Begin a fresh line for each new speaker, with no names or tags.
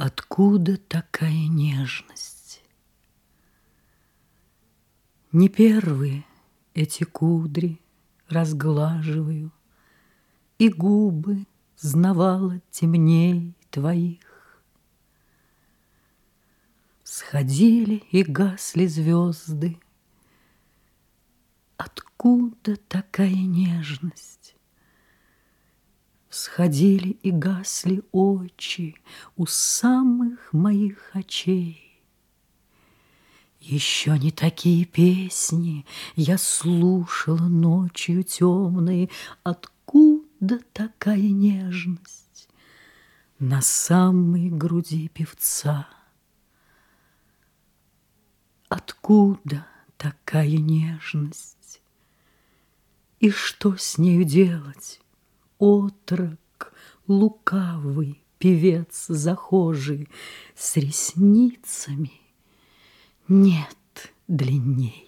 Откуда такая нежность? Не первые эти кудри разглаживаю, И губы знавала темней твоих. Сходили и гасли звезды. Откуда такая нежность? Всходили и гасли очи у самых моих очей. Еще не такие песни я слушала ночью темной. Откуда такая нежность на самой груди певца? Откуда такая нежность? И что с нею делать? отрок, лукавый, певец захожий, С ресницами нет длинней.